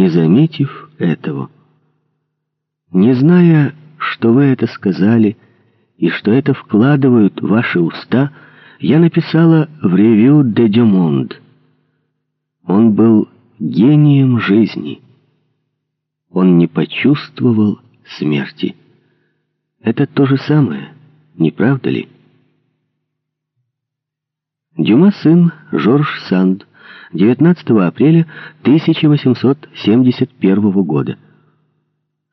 не заметив этого. Не зная, что вы это сказали и что это вкладывают ваши уста, я написала в ревью де Дюмонд. Он был гением жизни. Он не почувствовал смерти. Это то же самое, не правда ли? Дюма сын Жорж Санд, 19 апреля 1871 года.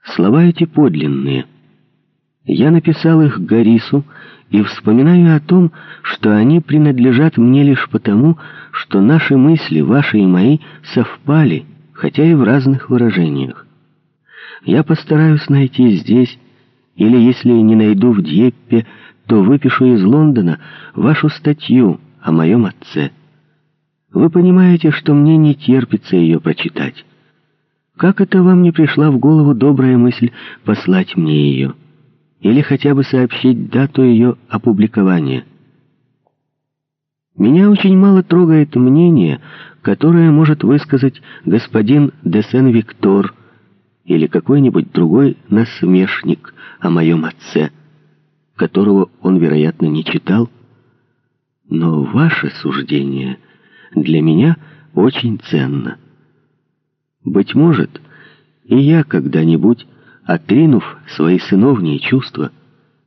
Слова эти подлинные. Я написал их Гарису и вспоминаю о том, что они принадлежат мне лишь потому, что наши мысли, ваши и мои, совпали, хотя и в разных выражениях. Я постараюсь найти здесь, или если не найду в Дьеппе, то выпишу из Лондона вашу статью о моем отце. Вы понимаете, что мне не терпится ее прочитать. Как это вам не пришла в голову добрая мысль послать мне ее? Или хотя бы сообщить дату ее опубликования? Меня очень мало трогает мнение, которое может высказать господин де Сен-Виктор или какой-нибудь другой насмешник о моем отце, которого он, вероятно, не читал. Но ваше суждение для меня очень ценно. Быть может, и я когда-нибудь, отринув свои сыновние чувства,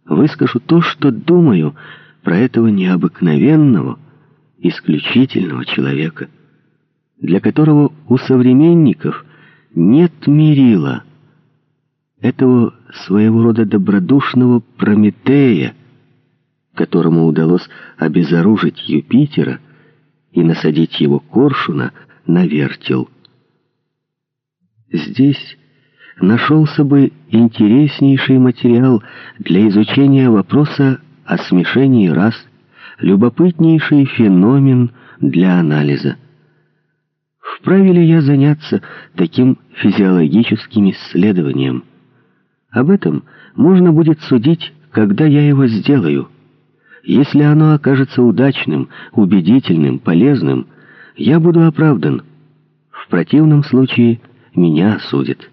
выскажу то, что думаю про этого необыкновенного, исключительного человека, для которого у современников нет мерила, этого своего рода добродушного Прометея, которому удалось обезоружить Юпитера и насадить его коршуна на вертел. Здесь нашелся бы интереснейший материал для изучения вопроса о смешении рас, любопытнейший феномен для анализа. Вправе ли я заняться таким физиологическим исследованием? Об этом можно будет судить, когда я его сделаю. Если оно окажется удачным, убедительным, полезным, я буду оправдан. В противном случае меня осудят.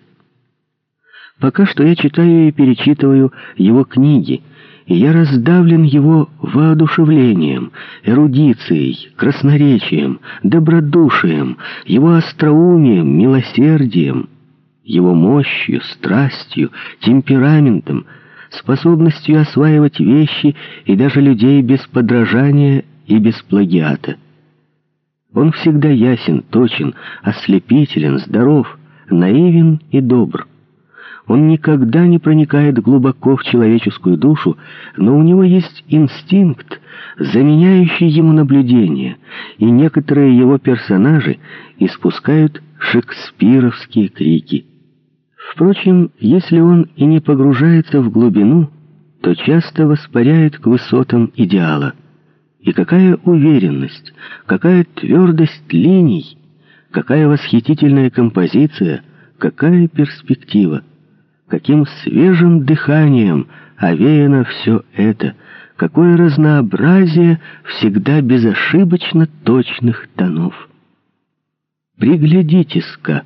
Пока что я читаю и перечитываю его книги, и я раздавлен его воодушевлением, эрудицией, красноречием, добродушием, его остроумием, милосердием, его мощью, страстью, темпераментом, способностью осваивать вещи и даже людей без подражания и без плагиата. Он всегда ясен, точен, ослепителен, здоров, наивен и добр. Он никогда не проникает глубоко в человеческую душу, но у него есть инстинкт, заменяющий ему наблюдение, и некоторые его персонажи испускают шекспировские крики. Впрочем, если он и не погружается в глубину, то часто воспаряет к высотам идеала. И какая уверенность, какая твердость линий, какая восхитительная композиция, какая перспектива каким свежим дыханием овеяно все это, какое разнообразие всегда безошибочно точных тонов. Приглядитесь-ка,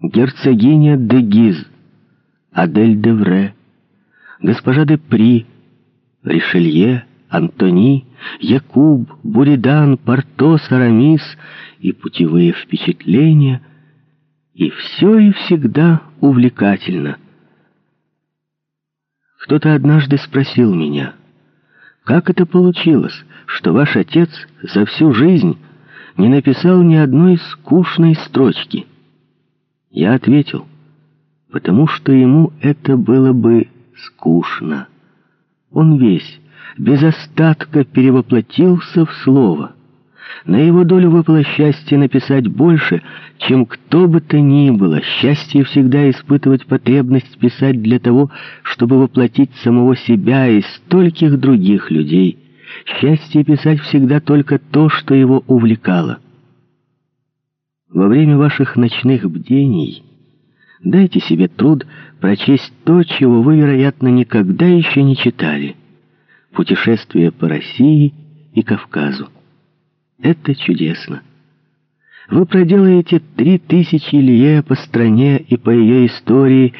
герцогиня де Гиз, Адель де Вре, госпожа де При, Ришелье, Антони, Якуб, Буридан, Портос, Арамис и путевые впечатления — и все и всегда увлекательно. Кто-то однажды спросил меня, как это получилось, что ваш отец за всю жизнь не написал ни одной скучной строчки? Я ответил, потому что ему это было бы скучно. Он весь, без остатка перевоплотился в слово — на его долю выпало счастье написать больше, чем кто бы то ни было. Счастье всегда испытывать потребность писать для того, чтобы воплотить самого себя и стольких других людей. Счастье писать всегда только то, что его увлекало. Во время ваших ночных бдений дайте себе труд прочесть то, чего вы, вероятно, никогда еще не читали. Путешествие по России и Кавказу. Это чудесно. Вы проделаете три тысячи лье по стране и по ее истории,